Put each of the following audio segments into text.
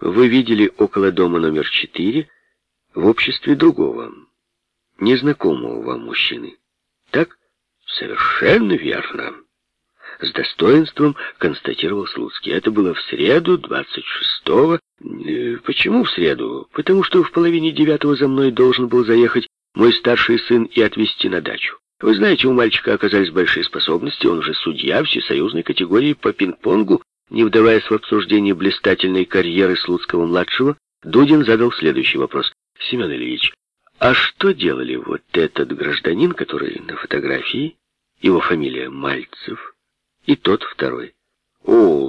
вы видели около дома номер четыре в обществе другого, незнакомого вам мужчины. Так? Совершенно верно. С достоинством констатировал Слуцкий. Это было в среду, 26-го. Э, почему в среду? Потому что в половине девятого за мной должен был заехать мой старший сын и отвезти на дачу. Вы знаете, у мальчика оказались большие способности, он уже судья всесоюзной категории по пинг-понгу. Не вдаваясь в обсуждение блистательной карьеры Слуцкого-младшего, Дудин задал следующий вопрос. «Семен Ильич, а что делали вот этот гражданин, который на фотографии, его фамилия Мальцев, и тот второй?» «О,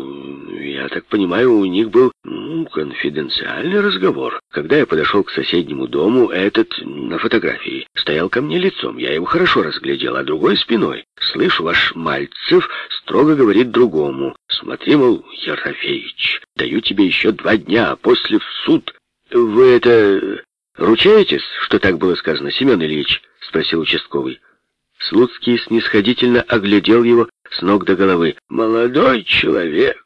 я так понимаю, у них был ну, конфиденциальный разговор. Когда я подошел к соседнему дому, этот на фотографии стоял ко мне лицом. Я его хорошо разглядел, а другой спиной. Слышу, ваш Мальцев строго говорит другому. Смотри, мол, Ерофеич, даю тебе еще два дня, а после в суд. Вы это... ручаетесь, что так было сказано, Семен Ильич? Спросил участковый. Слуцкий снисходительно оглядел его с ног до головы. «Молодой человек,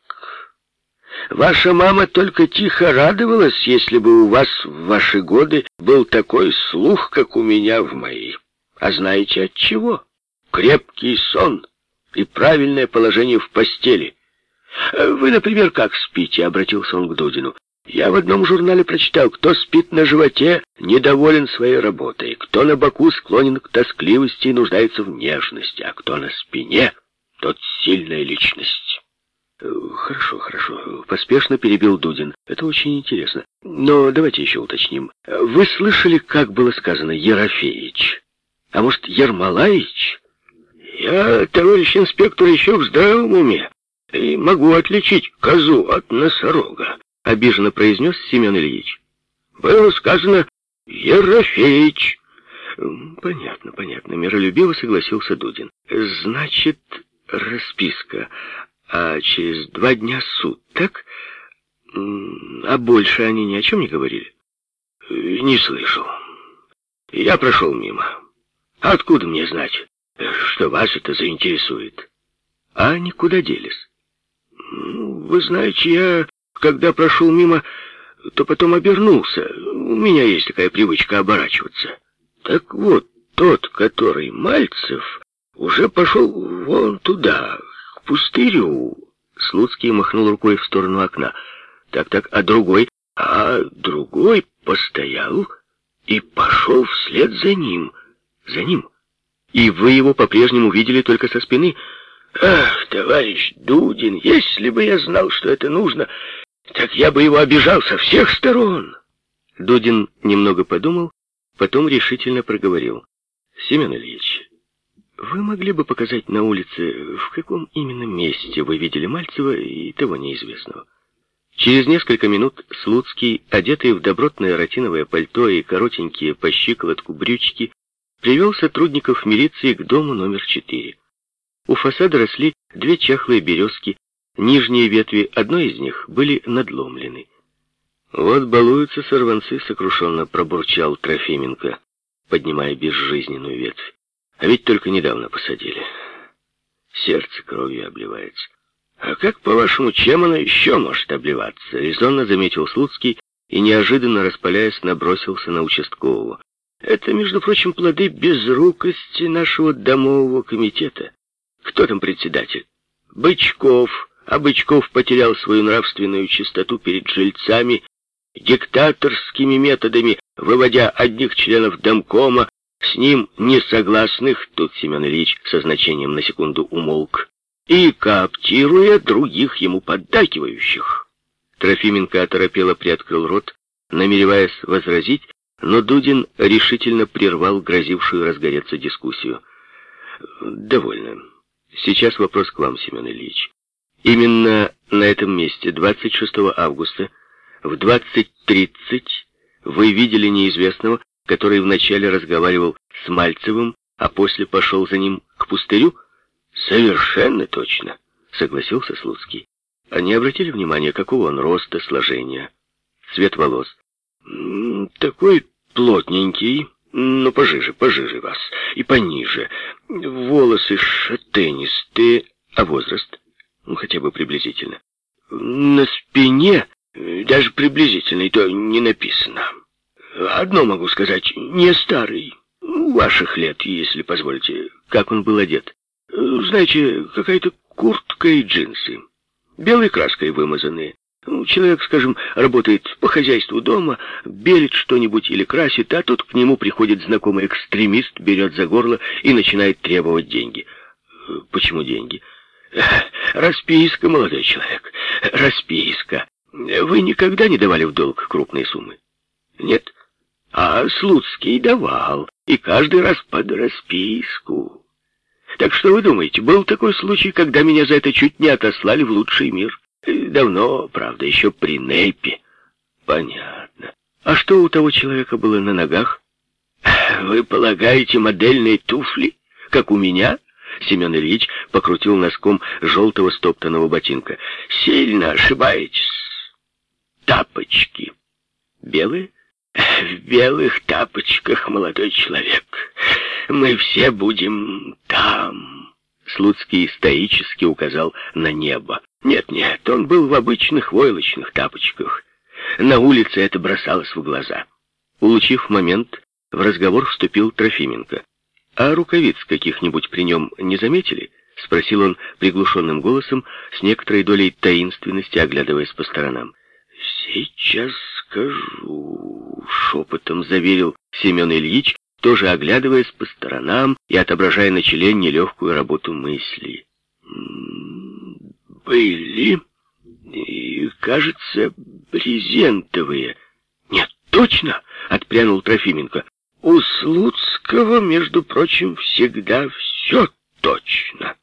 ваша мама только тихо радовалась, если бы у вас в ваши годы был такой слух, как у меня в мои. А знаете от чего? Крепкий сон и правильное положение в постели. Вы, например, как спите?» — обратился он к Дудину. Я в одном журнале прочитал, кто спит на животе, недоволен своей работой, кто на боку склонен к тоскливости и нуждается в нежности, а кто на спине, тот сильная личность. Хорошо, хорошо, поспешно перебил Дудин. Это очень интересно. Но давайте еще уточним. Вы слышали, как было сказано Ерофеич? А может, Ермолаевич? Я, товарищ инспектор, еще в здравом уме и могу отличить козу от носорога обиженно произнес Семен Ильич. Было сказано Ерофеич. Понятно, понятно, миролюбиво согласился Дудин. Значит, расписка, а через два дня суд, так? А больше они ни о чем не говорили? Не слышал. Я прошел мимо. Откуда мне знать, что вас это заинтересует? А они куда делись? Вы знаете, я когда прошел мимо, то потом обернулся. У меня есть такая привычка оборачиваться. Так вот, тот, который Мальцев, уже пошел вон туда, пустырю. Слуцкий махнул рукой в сторону окна. Так-так, а другой? А другой постоял и пошел вслед за ним. За ним. И вы его по-прежнему видели только со спины? Ах, товарищ Дудин, если бы я знал, что это нужно, так я бы его обижал со всех сторон. Дудин немного подумал, потом решительно проговорил. Семен Ильич, вы могли бы показать на улице, в каком именно месте вы видели Мальцева и того неизвестного? Через несколько минут Слуцкий, одетый в добротное ротиновое пальто и коротенькие по щиколотку брючки, привел сотрудников милиции к дому номер четыре. У фасада росли две чахлые березки, Нижние ветви одной из них были надломлены. «Вот балуются сорванцы», — сокрушенно пробурчал Трофименко, поднимая безжизненную ветвь. «А ведь только недавно посадили. Сердце кровью обливается». «А как, по-вашему, чем оно еще может обливаться?» — резонно заметил Слуцкий и, неожиданно распаляясь, набросился на участкового. «Это, между прочим, плоды безрукости нашего домового комитета. Кто там председатель? Бычков» а Бычков потерял свою нравственную чистоту перед жильцами, диктаторскими методами, выводя одних членов домкома, с ним несогласных, тут Семен Ильич со значением на секунду умолк, и кооптируя других ему поддакивающих. Трофименко оторопело приоткрыл рот, намереваясь возразить, но Дудин решительно прервал грозившую разгореться дискуссию. «Довольно. Сейчас вопрос к вам, Семен Ильич. Именно на этом месте 26 августа в 20.30 вы видели неизвестного, который вначале разговаривал с Мальцевым, а после пошел за ним к пустырю? Совершенно точно, согласился Слуцкий. А не обратили внимания, какого он роста, сложения, цвет волос? Такой плотненький, но пожиже, пожиже вас, и пониже. Волосы шатенистые, а возраст? Ну, хотя бы приблизительно. На спине Даже приблизительно, и то не написано. Одно могу сказать, не старый. Ваших лет, если позволите. Как он был одет? Знаете, какая-то куртка и джинсы. Белой краской вымазанные. Ну, человек, скажем, работает по хозяйству дома, белит что-нибудь или красит, а тут к нему приходит знакомый экстремист, берет за горло и начинает требовать деньги. Почему деньги? Расписка, молодой человек, расписка. Вы никогда не давали в долг крупные суммы? Нет? А Слуцкий давал, и каждый раз под расписку. Так что вы думаете, был такой случай, когда меня за это чуть не отослали в лучший мир? Давно, правда, еще при Нейпе. Понятно. А что у того человека было на ногах? Вы полагаете модельные туфли, как у меня? Семен Ильич покрутил носком желтого стоптанного ботинка. Сильно ошибаетесь. Тапочки. Белые? В белых тапочках, молодой человек. Мы все будем там. Слуцкий стоически указал на небо. Нет-нет, он был в обычных войлочных тапочках. На улице это бросалось в глаза. Улучив момент, в разговор вступил Трофименко. «А рукавиц каких-нибудь при нем не заметили?» — спросил он приглушенным голосом, с некоторой долей таинственности, оглядываясь по сторонам. «Сейчас скажу», — шепотом заверил Семен Ильич, тоже оглядываясь по сторонам и отображая на челе нелегкую работу мысли. «Были, и, кажется, брезентовые». «Нет, точно!» — отпрянул Трофименко. «У Слуцкого, между прочим, всегда все точно».